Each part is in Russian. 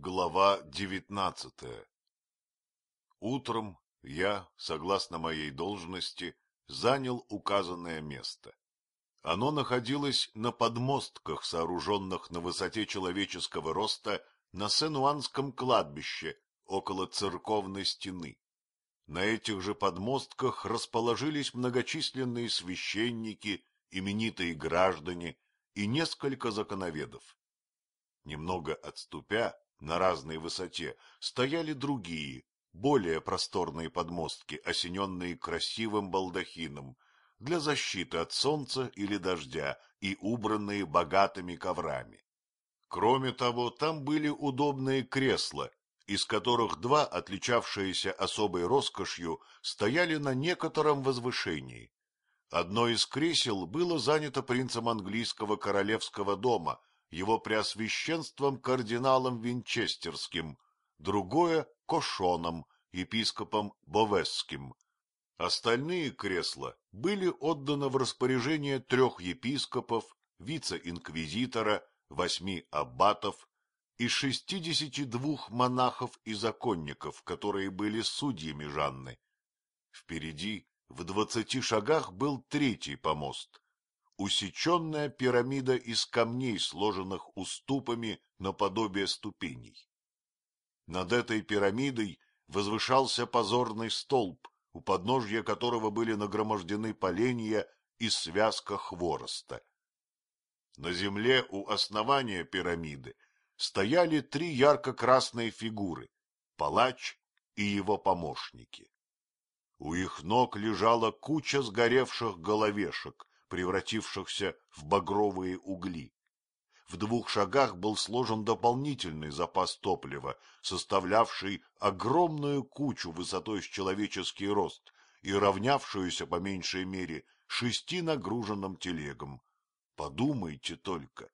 Глава девятнадцатая Утром я, согласно моей должности, занял указанное место. Оно находилось на подмостках, сооруженных на высоте человеческого роста на Сен-Уанском кладбище, около церковной стены. На этих же подмостках расположились многочисленные священники, именитые граждане и несколько законоведов. Немного отступя, на разной высоте, стояли другие, более просторные подмостки, осененные красивым балдахином, для защиты от солнца или дождя и убранные богатыми коврами. Кроме того, там были удобные кресла, из которых два, отличавшиеся особой роскошью, стояли на некотором возвышении. Одно из кресел было занято принцем английского королевского дома, его преосвященством кардиналом Винчестерским, другое — Кошоном, епископом Бовесским. Остальные кресла были отданы в распоряжение трех епископов, вице-инквизитора, восьми аббатов и шестидесяти двух монахов и законников, которые были судьями Жанны. Впереди, в двадцати шагах, был третий помост, усеченная пирамида из камней, сложенных уступами наподобие ступеней. Над этой пирамидой возвышался позорный столб, у подножья которого были нагромождены поленья и связка хвороста. На земле у основания пирамиды стояли три ярко-красные фигуры — палач и его помощники. У их ног лежала куча сгоревших головешек, превратившихся в багровые угли. В двух шагах был сложен дополнительный запас топлива, составлявший огромную кучу высотой с человеческий рост и равнявшуюся по меньшей мере шести нагруженным телегам. Подумайте только.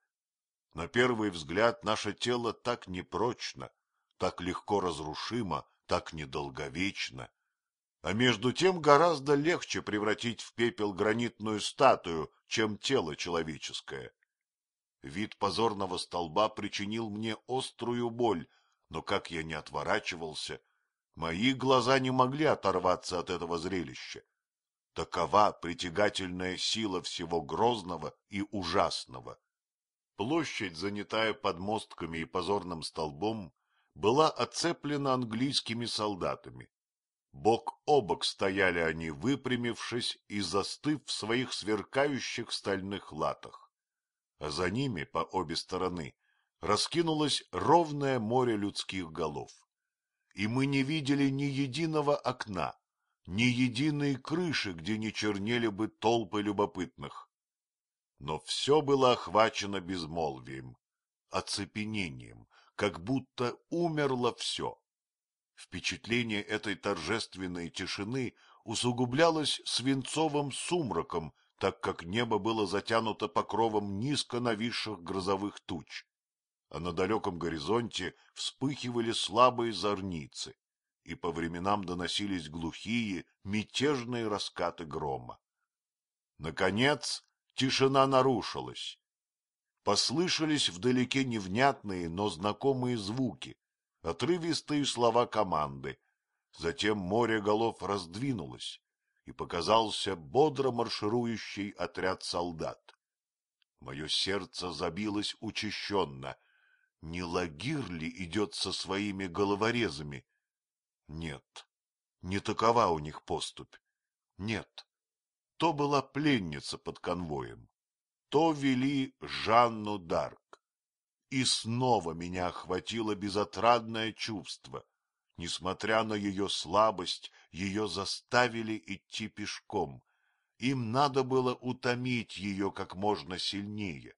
На первый взгляд наше тело так непрочно, так легко разрушимо, так недолговечно а между тем гораздо легче превратить в пепел гранитную статую, чем тело человеческое. Вид позорного столба причинил мне острую боль, но как я не отворачивался, мои глаза не могли оторваться от этого зрелища. Такова притягательная сила всего грозного и ужасного. Площадь, занятая подмостками и позорным столбом, была оцеплена английскими солдатами. Бок о бок стояли они, выпрямившись и застыв в своих сверкающих стальных латах. А за ними, по обе стороны, раскинулось ровное море людских голов. И мы не видели ни единого окна, ни единой крыши, где не чернели бы толпы любопытных. Но все было охвачено безмолвием, оцепенением, как будто умерло все. Впечатление этой торжественной тишины усугублялось свинцовым сумраком, так как небо было затянуто покровом низко нависших грозовых туч, а на далеком горизонте вспыхивали слабые зорницы, и по временам доносились глухие, мятежные раскаты грома. Наконец тишина нарушилась. Послышались вдалеке невнятные, но знакомые звуки, отрывистые слова команды. Затем море голов раздвинулось, и показался бодро марширующий отряд солдат. Мое сердце забилось учащенно. Не Лагир ли идет со своими головорезами? Нет, не такова у них поступь. Нет, то была пленница под конвоем. То вели Жанну Дарк. И снова меня охватило безотрадное чувство. Несмотря на ее слабость, ее заставили идти пешком. Им надо было утомить ее как можно сильнее.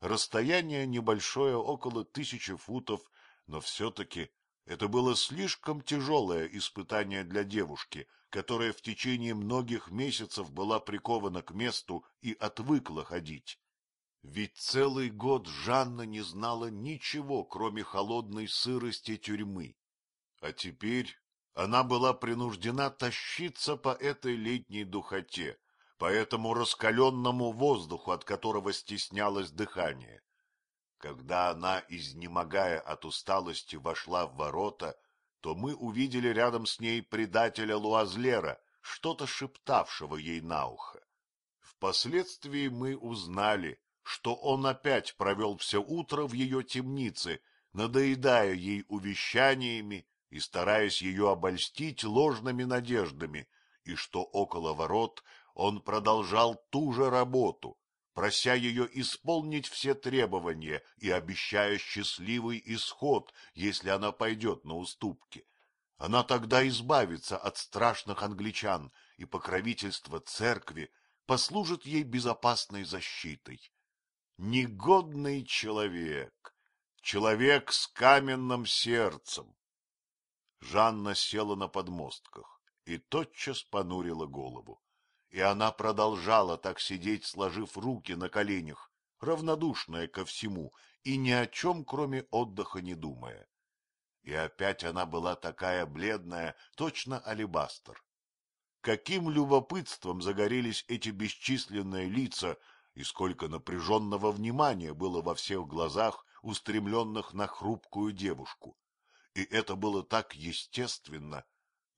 Расстояние небольшое, около тысячи футов, но все-таки это было слишком тяжелое испытание для девушки, которая в течение многих месяцев была прикована к месту и отвыкла ходить. Ведь целый год Жанна не знала ничего, кроме холодной сырости тюрьмы. А теперь она была принуждена тащиться по этой летней духоте, по этому раскаленному воздуху, от которого стеснялось дыхание. Когда она, изнемогая от усталости, вошла в ворота, то мы увидели рядом с ней предателя Луазлера, что-то шептавшего ей на ухо. Впоследствии мы узнали, что он опять провел все утро в ее темнице, надоедая ей увещаниями и стараясь ее обольстить ложными надеждами, и что около ворот он продолжал ту же работу, прося ее исполнить все требования и обещая счастливый исход, если она пойдет на уступки. Она тогда избавится от страшных англичан, и покровительство церкви послужит ей безопасной защитой. Негодный человек, человек с каменным сердцем. Жанна села на подмостках и тотчас понурила голову. И она продолжала так сидеть, сложив руки на коленях, равнодушная ко всему и ни о чем, кроме отдыха, не думая. И опять она была такая бледная, точно алебастр. Каким любопытством загорелись эти бесчисленные лица, и сколько напряженного внимания было во всех глазах, устремленных на хрупкую девушку. И это было так естественно.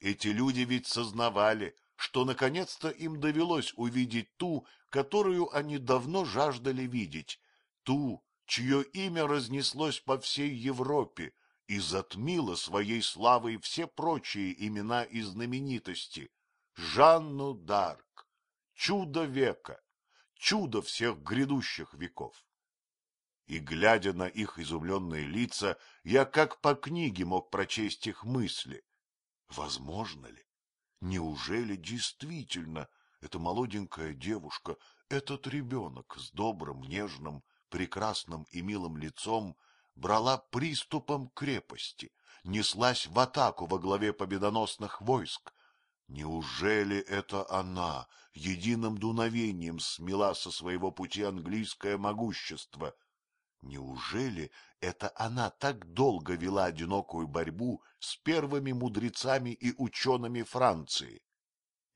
Эти люди ведь сознавали, что наконец-то им довелось увидеть ту, которую они давно жаждали видеть, ту, чье имя разнеслось по всей Европе и затмило своей славой все прочие имена и знаменитости. Жанну Дарк, чудо века, чудо всех грядущих веков. И, глядя на их изумленные лица, я как по книге мог прочесть их мысли. Возможно ли? Неужели действительно эта молоденькая девушка, этот ребенок с добрым, нежным, прекрасным и милым лицом брала приступом крепости, неслась в атаку во главе победоносных войск? Неужели это она единым дуновением смела со своего пути английское могущество? Неужели это она так долго вела одинокую борьбу с первыми мудрецами и учеными Франции?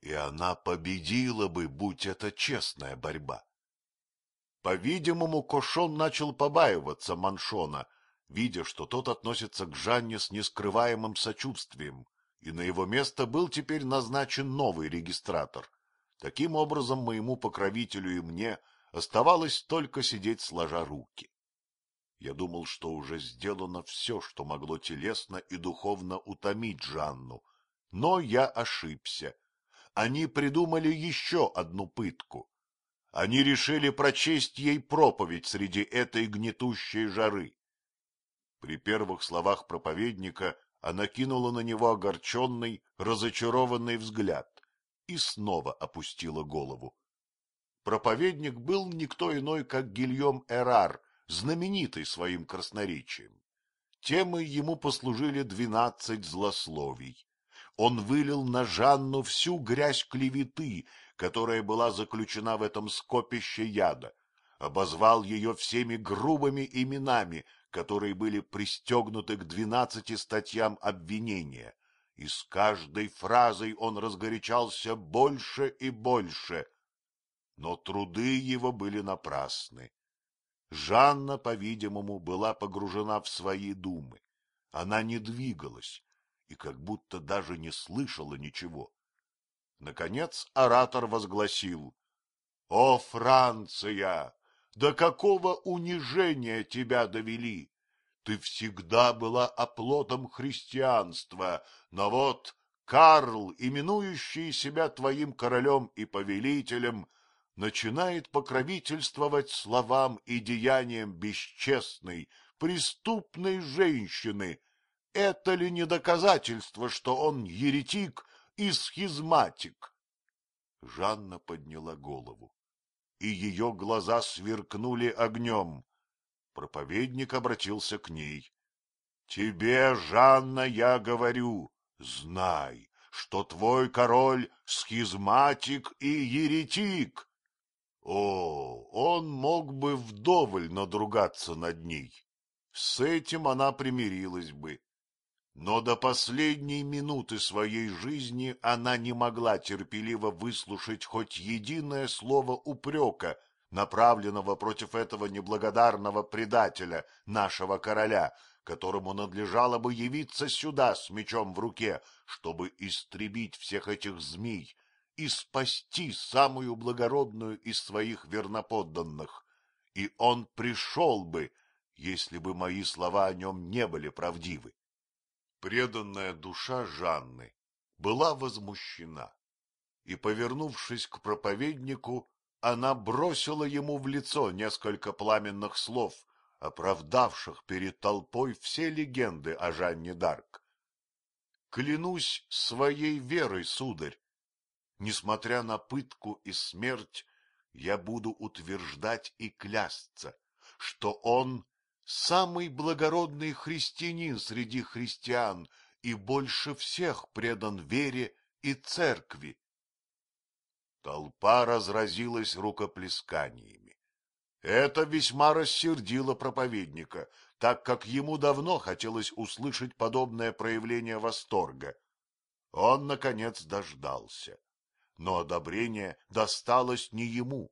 И она победила бы, будь это честная борьба. По-видимому, Кошон начал побаиваться Маншона, видя, что тот относится к Жанне с нескрываемым сочувствием, и на его место был теперь назначен новый регистратор. Таким образом, моему покровителю и мне оставалось только сидеть сложа руки. Я думал, что уже сделано все, что могло телесно и духовно утомить Жанну. Но я ошибся. Они придумали еще одну пытку. Они решили прочесть ей проповедь среди этой гнетущей жары. При первых словах проповедника она кинула на него огорченный, разочарованный взгляд и снова опустила голову. Проповедник был никто иной, как Гильем Эрар, знаменитый своим красноречием. Темой ему послужили двенадцать злословий. Он вылил на Жанну всю грязь клеветы, которая была заключена в этом скопище яда, обозвал ее всеми грубыми именами, которые были пристегнуты к двенадцати статьям обвинения, и с каждой фразой он разгорячался больше и больше. Но труды его были напрасны. Жанна, по-видимому, была погружена в свои думы. Она не двигалась и как будто даже не слышала ничего. Наконец оратор возгласил. — О, Франция! До какого унижения тебя довели! Ты всегда была оплотом христианства, но вот Карл, именующий себя твоим королем и повелителем, начинает покровительствовать словам и деяниям бесчестной, преступной женщины. Это ли не доказательство, что он еретик и схизматик? Жанна подняла голову, и ее глаза сверкнули огнем. Проповедник обратился к ней. — Тебе, Жанна, я говорю, знай, что твой король схизматик и еретик. О, он мог бы вдоволь надругаться над ней. С этим она примирилась бы. Но до последней минуты своей жизни она не могла терпеливо выслушать хоть единое слово упрека, направленного против этого неблагодарного предателя, нашего короля, которому надлежало бы явиться сюда с мечом в руке, чтобы истребить всех этих змей и спасти самую благородную из своих верноподданных. И он пришел бы, если бы мои слова о нем не были правдивы. Преданная душа Жанны была возмущена, и, повернувшись к проповеднику, она бросила ему в лицо несколько пламенных слов, оправдавших перед толпой все легенды о Жанне Дарк. Клянусь своей верой, сударь, несмотря на пытку и смерть, я буду утверждать и клясться, что он самый благородный христианин среди христиан и больше всех предан вере и церкви. Толпа разразилась рукоплесканиями. Это весьма рассердило проповедника, так как ему давно хотелось услышать подобное проявление восторга. Он, наконец, дождался. Но одобрение досталось не ему.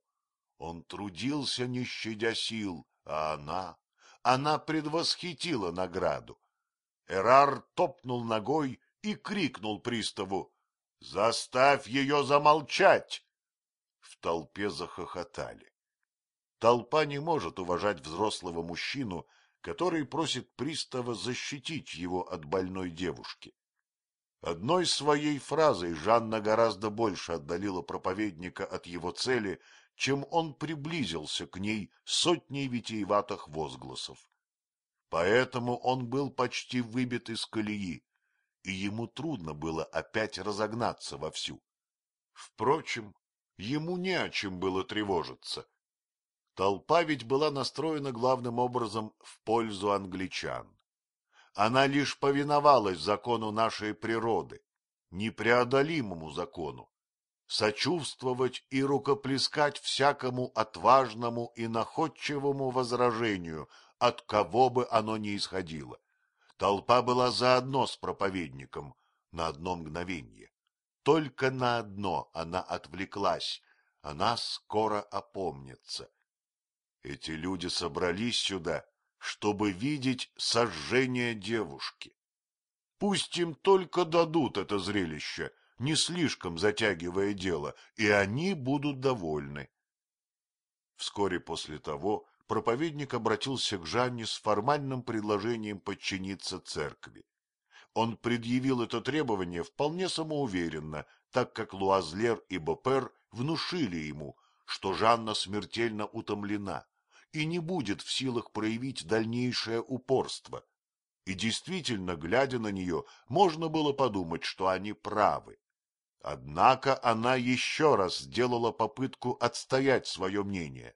Он трудился, не щадя сил, а она она предвосхитила награду. Эрар топнул ногой и крикнул приставу «Заставь ее замолчать!» В толпе захохотали. Толпа не может уважать взрослого мужчину, который просит пристава защитить его от больной девушки. Одной своей фразой Жанна гораздо больше отдалила проповедника от его цели, чем он приблизился к ней сотней витиеватых возгласов. Поэтому он был почти выбит из колеи, и ему трудно было опять разогнаться вовсю. Впрочем, ему не о чем было тревожиться. Толпа ведь была настроена главным образом в пользу англичан. Она лишь повиновалась закону нашей природы, непреодолимому закону, сочувствовать и рукоплескать всякому отважному и находчивому возражению, от кого бы оно ни исходило. Толпа была заодно с проповедником на одно мгновение. Только на одно она отвлеклась, она скоро опомнится. Эти люди собрались сюда, чтобы видеть сожжение девушки. Пусть им только дадут это зрелище, не слишком затягивая дело, и они будут довольны. Вскоре после того проповедник обратился к Жанне с формальным предложением подчиниться церкви. Он предъявил это требование вполне самоуверенно, так как Луазлер и Бопер внушили ему, что Жанна смертельно утомлена и не будет в силах проявить дальнейшее упорство. И действительно, глядя на нее, можно было подумать, что они правы. Однако она еще раз сделала попытку отстоять свое мнение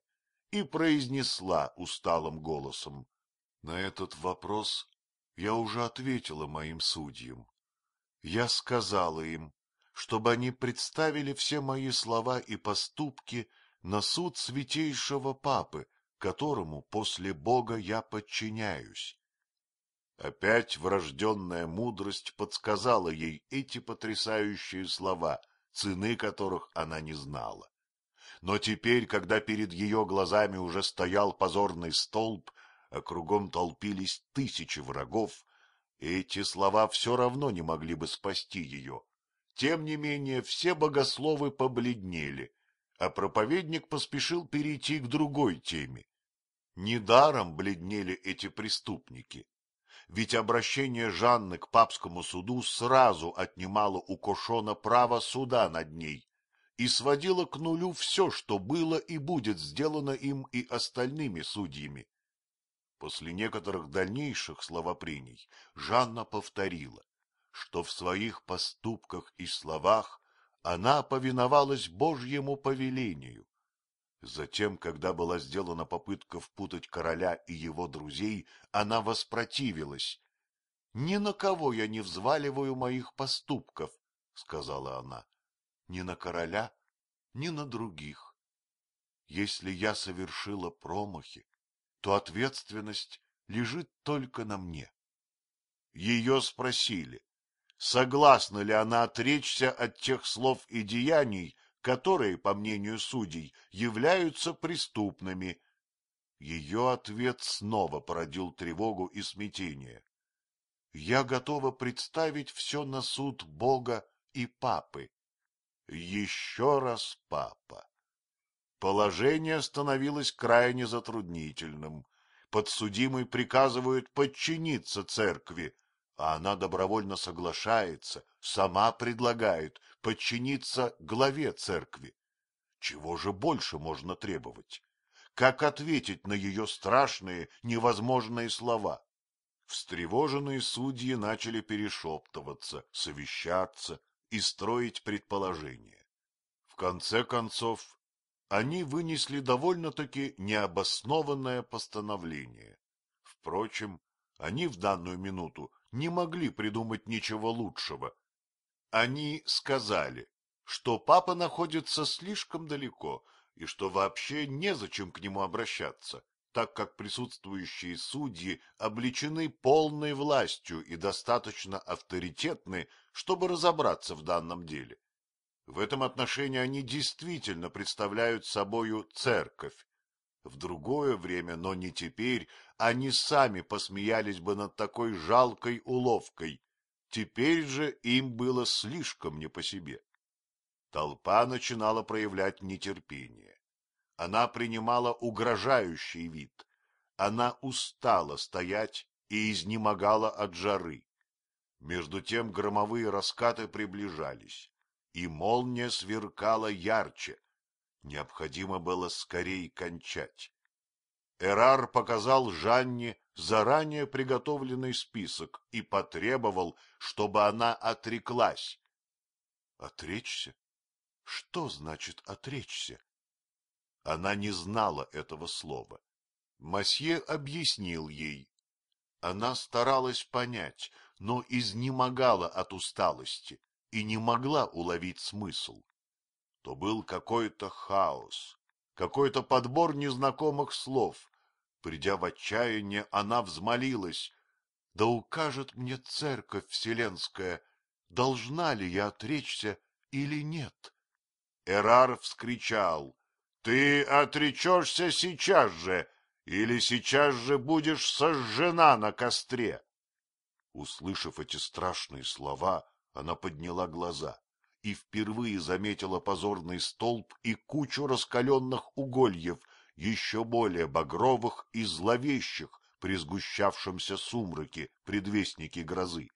и произнесла усталым голосом. — На этот вопрос я уже ответила моим судьям. Я сказала им, чтобы они представили все мои слова и поступки на суд святейшего папы, которому после Бога я подчиняюсь. Опять врожденная мудрость подсказала ей эти потрясающие слова, цены которых она не знала. Но теперь, когда перед ее глазами уже стоял позорный столб, а кругом толпились тысячи врагов, эти слова все равно не могли бы спасти ее. Тем не менее, все богословы побледнели, а проповедник поспешил перейти к другой теме. Недаром бледнели эти преступники ведь обращение Жанны к папскому суду сразу отнимало у Кошона право суда над ней и сводило к нулю все, что было и будет сделано им и остальными судьями. После некоторых дальнейших словопрений Жанна повторила, что в своих поступках и словах она повиновалась Божьему повелению, Затем, когда была сделана попытка впутать короля и его друзей, она воспротивилась. — Ни на кого я не взваливаю моих поступков, — сказала она, — ни на короля, ни на других. Если я совершила промахи, то ответственность лежит только на мне. Ее спросили, согласна ли она отречься от тех слов и деяний, которые, по мнению судей, являются преступными. Ее ответ снова породил тревогу и смятение. Я готова представить все на суд Бога и Папы. Еще раз Папа. Положение становилось крайне затруднительным. Подсудимый приказывают подчиниться церкви, а она добровольно соглашается, сама предлагает подчиниться главе церкви. Чего же больше можно требовать? Как ответить на ее страшные, невозможные слова? Встревоженные судьи начали перешептываться, совещаться и строить предположения. В конце концов, они вынесли довольно-таки необоснованное постановление. Впрочем, они в данную минуту не могли придумать ничего лучшего. Они сказали, что папа находится слишком далеко и что вообще незачем к нему обращаться, так как присутствующие судьи обличены полной властью и достаточно авторитетны, чтобы разобраться в данном деле. В этом отношении они действительно представляют собою церковь. В другое время, но не теперь, они сами посмеялись бы над такой жалкой уловкой. Теперь же им было слишком не по себе. Толпа начинала проявлять нетерпение. Она принимала угрожающий вид. Она устала стоять и изнемогала от жары. Между тем громовые раскаты приближались, и молния сверкала ярче. Необходимо было скорей кончать. Эрар показал Жанне заранее приготовленный список и потребовал, чтобы она отреклась. Отречься? Что значит отречься? Она не знала этого слова. Масье объяснил ей. Она старалась понять, но изнемогала от усталости и не могла уловить смысл. То был какой-то хаос, какой-то подбор незнакомых слов. Придя в отчаяние, она взмолилась. Да укажет мне церковь вселенская, должна ли я отречься или нет? Эрар вскричал. Ты отречешься сейчас же, или сейчас же будешь сожжена на костре. Услышав эти страшные слова, она подняла глаза и впервые заметила позорный столб и кучу раскаленных угольев, еще более багровых и зловещих при сгущавшемся сумраке предвестники грозы.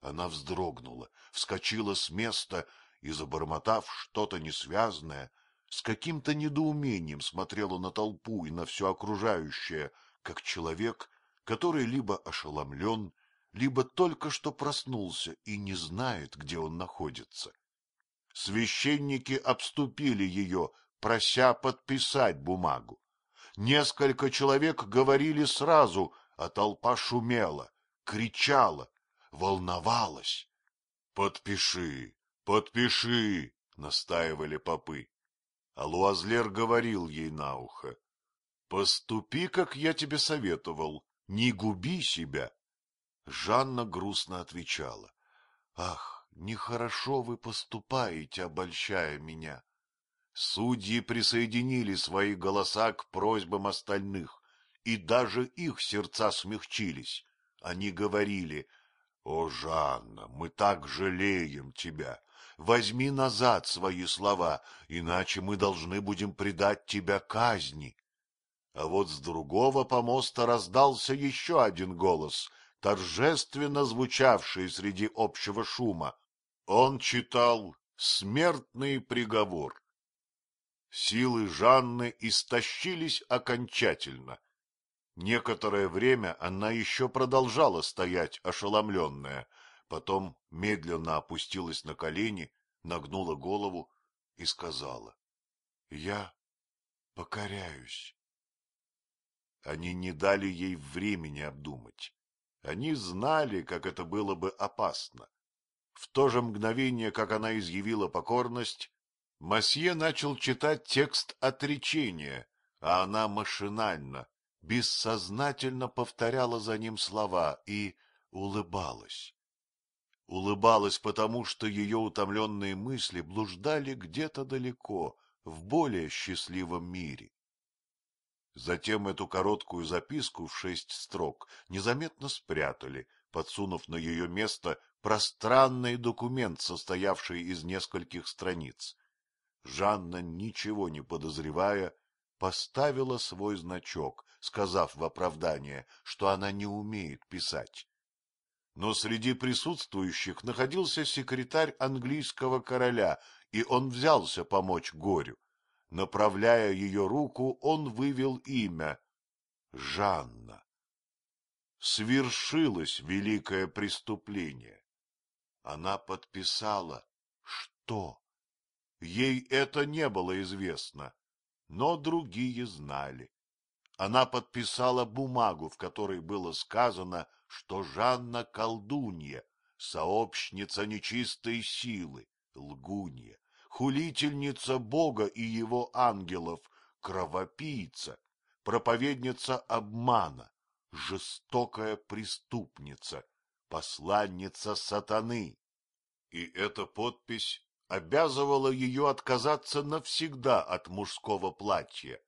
Она вздрогнула, вскочила с места и, забормотав что-то несвязное, с каким-то недоумением смотрела на толпу и на все окружающее, как человек, который либо ошеломлен, либо только что проснулся и не знает, где он находится. Священники обступили ее, прося подписать бумагу. Несколько человек говорили сразу, а толпа шумела, кричала, волновалась. — Подпиши, подпиши, — настаивали попы. А Луазлер говорил ей на ухо. — Поступи, как я тебе советовал, не губи себя. Жанна грустно отвечала. — Ах, нехорошо вы поступаете, обольщая меня. Судьи присоединили свои голоса к просьбам остальных, и даже их сердца смягчились. Они говорили, — О, Жанна, мы так жалеем тебя, возьми назад свои слова, иначе мы должны будем предать тебя казни. А вот с другого помоста раздался еще один голос, торжественно звучавший среди общего шума. Он читал смертный приговор. Силы Жанны истощились окончательно. Некоторое время она еще продолжала стоять ошеломленная, потом медленно опустилась на колени, нагнула голову и сказала. — Я покоряюсь. Они не дали ей времени обдумать. Они знали, как это было бы опасно. В то же мгновение, как она изъявила покорность, Масье начал читать текст отречения, а она машинально, бессознательно повторяла за ним слова и улыбалась. улыбалась потому, что ее утомленные мысли блуждали где-то далеко, в более счастливом мире. Затем эту короткую записку в шесть строк незаметно спрятали, подсунув на ее место пространный документ, состоявший из нескольких страниц. Жанна, ничего не подозревая, поставила свой значок, сказав в оправдание, что она не умеет писать. Но среди присутствующих находился секретарь английского короля, и он взялся помочь горю. Направляя ее руку, он вывел имя — Жанна. Свершилось великое преступление. Она подписала что? Ей это не было известно, но другие знали. Она подписала бумагу, в которой было сказано, что Жанна колдунья, сообщница нечистой силы, лгунья, хулительница Бога и его ангелов, кровопийца, проповедница обмана, жестокая преступница, посланница сатаны. И эта подпись обязывала ее отказаться навсегда от мужского платья.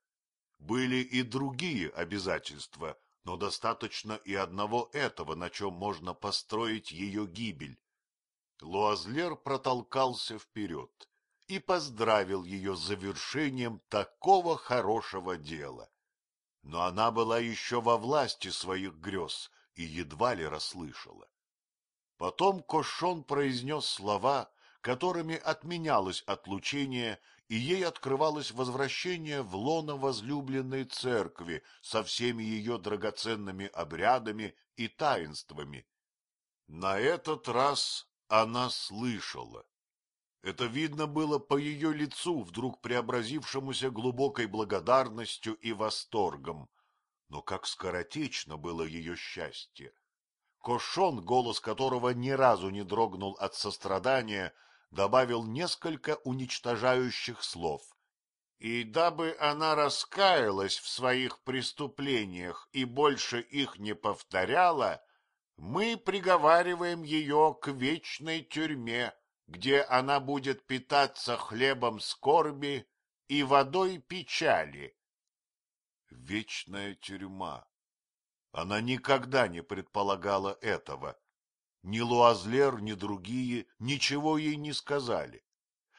Были и другие обязательства, но достаточно и одного этого, на чем можно построить ее гибель. Луазлер протолкался вперед и поздравил ее с завершением такого хорошего дела. Но она была еще во власти своих грез и едва ли расслышала. Потом Кошон произнес слова, которыми отменялось отлучение, и ей открывалось возвращение в лоно возлюбленной церкви со всеми ее драгоценными обрядами и таинствами. На этот раз она слышала. Это видно было по ее лицу, вдруг преобразившемуся глубокой благодарностью и восторгом. Но как скоротечно было ее счастье! Кошон, голос которого ни разу не дрогнул от сострадания, добавил несколько уничтожающих слов. И дабы она раскаялась в своих преступлениях и больше их не повторяла, мы приговариваем ее к вечной тюрьме, где она будет питаться хлебом скорби и водой печали. Вечная тюрьма. Она никогда не предполагала этого. Ни Луазлер, ни другие ничего ей не сказали.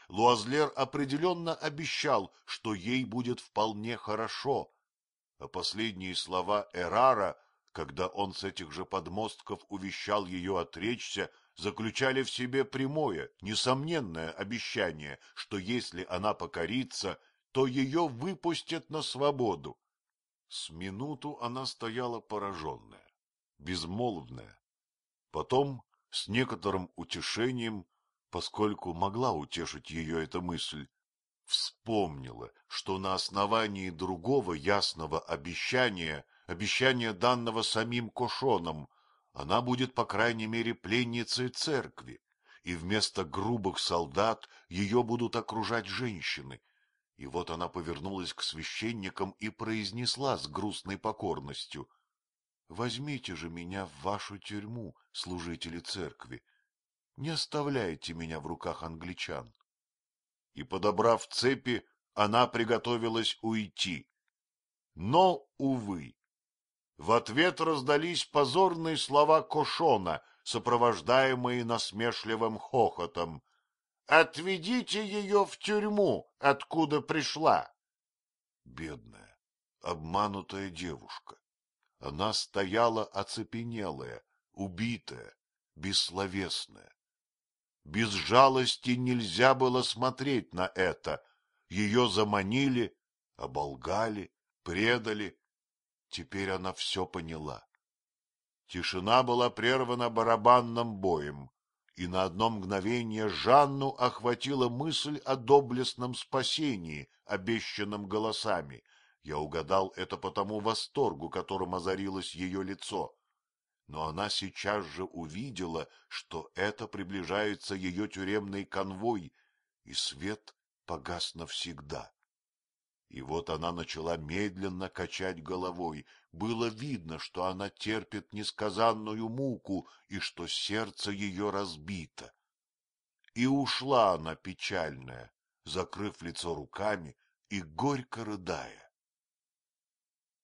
Луазлер определенно обещал, что ей будет вполне хорошо, а последние слова Эрара, когда он с этих же подмостков увещал ее отречься, заключали в себе прямое, несомненное обещание, что если она покорится, то ее выпустят на свободу. С минуту она стояла пораженная, безмолвная, Потом, с некоторым утешением, поскольку могла утешить ее эта мысль, вспомнила, что на основании другого ясного обещания, обещания данного самим Кошоном, она будет, по крайней мере, пленницей церкви, и вместо грубых солдат ее будут окружать женщины. И вот она повернулась к священникам и произнесла с грустной покорностью — Возьмите же меня в вашу тюрьму, служители церкви. Не оставляйте меня в руках англичан. И, подобрав цепи, она приготовилась уйти. Но, увы, в ответ раздались позорные слова Кошона, сопровождаемые насмешливым хохотом. «Отведите ее в тюрьму, откуда пришла!» Бедная, обманутая девушка. Она стояла оцепенелая, убитая, бессловесная. Без жалости нельзя было смотреть на это. Ее заманили, оболгали, предали. Теперь она все поняла. Тишина была прервана барабанным боем, и на одно мгновение Жанну охватила мысль о доблестном спасении, обещанном голосами — я угадал это по тому восторгу, которым озарилось ее лицо. Но она сейчас же увидела, что это приближается ее тюремный конвой, и свет погас навсегда. И вот она начала медленно качать головой. Было видно, что она терпит несказанную муку и что сердце ее разбито. И ушла она печальная, закрыв лицо руками и горько рыдая.